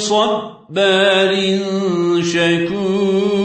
صبار شكور.